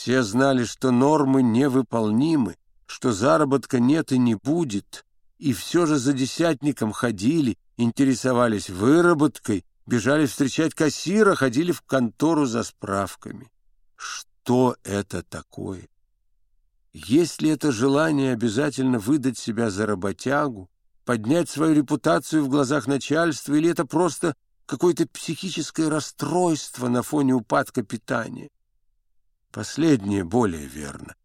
Все знали, что нормы невыполнимы, что заработка нет и не будет, и все же за десятником ходили, интересовались выработкой, бежали встречать кассира, ходили в контору за справками. Что это такое? Есть ли это желание обязательно выдать себя за работягу, поднять свою репутацию в глазах начальства, или это просто какое-то психическое расстройство на фоне упадка питания? Последнее более верно.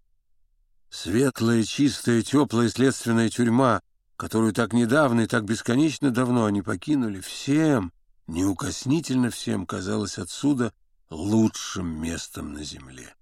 Светлая, чистая, теплая следственная тюрьма, которую так недавно и так бесконечно давно они покинули, всем, неукоснительно всем, казалось отсюда лучшим местом на земле.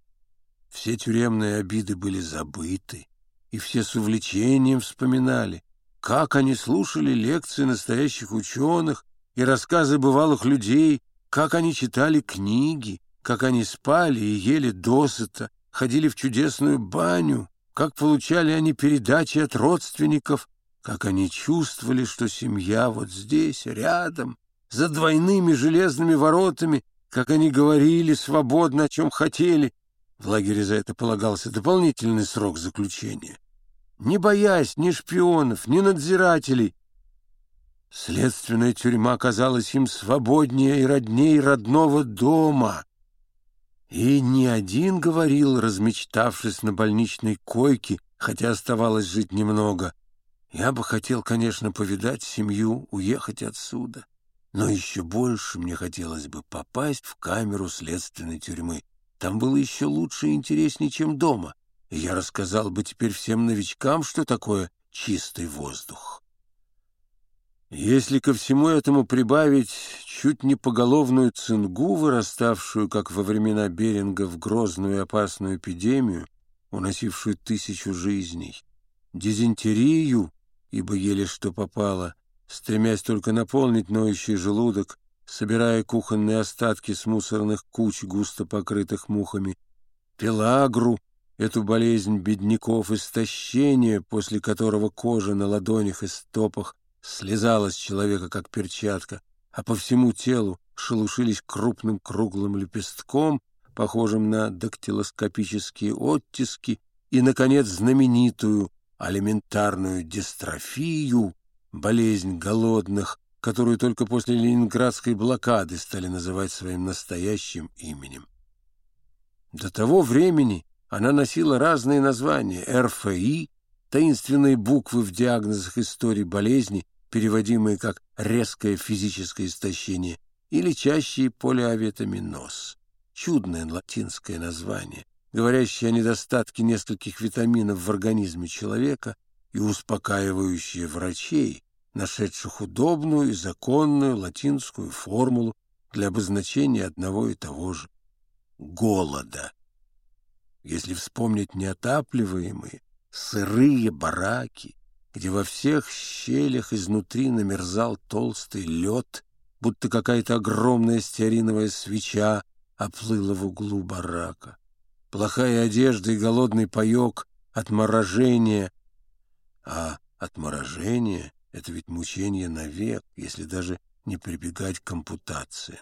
Все тюремные обиды были забыты, и все с увлечением вспоминали, как они слушали лекции настоящих ученых и рассказы бывалых людей, как они читали книги, как они спали и ели досыта, ходили в чудесную баню, как получали они передачи от родственников, как они чувствовали, что семья вот здесь, рядом, за двойными железными воротами, как они говорили свободно, о чем хотели. В лагере за это полагался дополнительный срок заключения. Не боясь ни шпионов, ни надзирателей, следственная тюрьма казалась им свободнее и родней родного дома. И ни один говорил, размечтавшись на больничной койке, хотя оставалось жить немного. Я бы хотел, конечно, повидать семью, уехать отсюда. Но еще больше мне хотелось бы попасть в камеру следственной тюрьмы. Там было еще лучше и интереснее, чем дома. И я рассказал бы теперь всем новичкам, что такое чистый воздух. Если ко всему этому прибавить чуть не поголовную цингу, выраставшую, как во времена Беринга, в грозную и опасную эпидемию, уносившую тысячу жизней, дизентерию, ибо еле что попало, стремясь только наполнить ноющий желудок, собирая кухонные остатки с мусорных куч, густо покрытых мухами, пелагру, эту болезнь бедняков истощения, после которого кожа на ладонях и стопах слезала с человека, как перчатка, а по всему телу шелушились крупным круглым лепестком, похожим на дактилоскопические оттиски, и, наконец, знаменитую алиментарную дистрофию, болезнь голодных, которую только после ленинградской блокады стали называть своим настоящим именем. До того времени она носила разные названия — РФИ, таинственные буквы в диагнозах истории болезни, переводимые как резкое физическое истощение, или чаще полиавитаминоз. Чудное латинское название, говорящее о недостатке нескольких витаминов в организме человека и успокаивающее врачей, нашедших удобную и законную латинскую формулу для обозначения одного и того же — голода. Если вспомнить неотапливаемые, сырые бараки, где во всех щелях изнутри намерзал толстый лед, будто какая-то огромная стеариновая свеча оплыла в углу барака. Плохая одежда и голодный паек от морожения. А отморожение — это ведь мучение навек, если даже не прибегать к ампутации.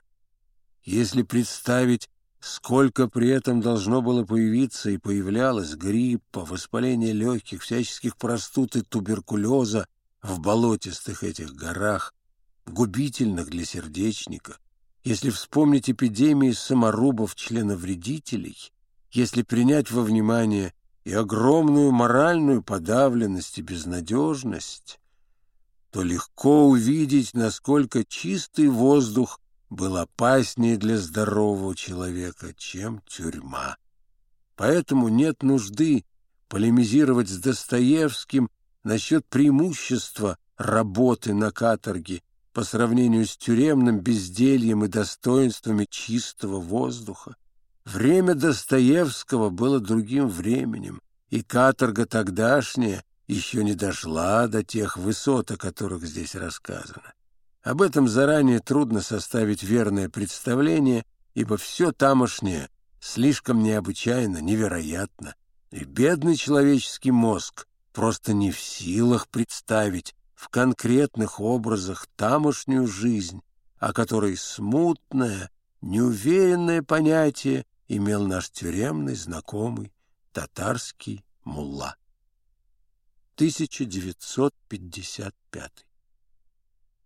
Если представить Сколько при этом должно было появиться и появлялось гриппа, воспаления легких, всяческих простуд и туберкулеза в болотистых этих горах, губительных для сердечника, если вспомнить эпидемии саморубов членовредителей, если принять во внимание и огромную моральную подавленность и безнадежность, то легко увидеть, насколько чистый воздух был опаснее для здорового человека, чем тюрьма. Поэтому нет нужды полемизировать с Достоевским насчет преимущества работы на каторге по сравнению с тюремным бездельем и достоинствами чистого воздуха. Время Достоевского было другим временем, и каторга тогдашняя еще не дошла до тех высот, о которых здесь рассказано. Об этом заранее трудно составить верное представление, ибо все тамошнее слишком необычайно, невероятно, и бедный человеческий мозг просто не в силах представить в конкретных образах тамошнюю жизнь, о которой смутное, неуверенное понятие имел наш тюремный знакомый татарский мулла. 1955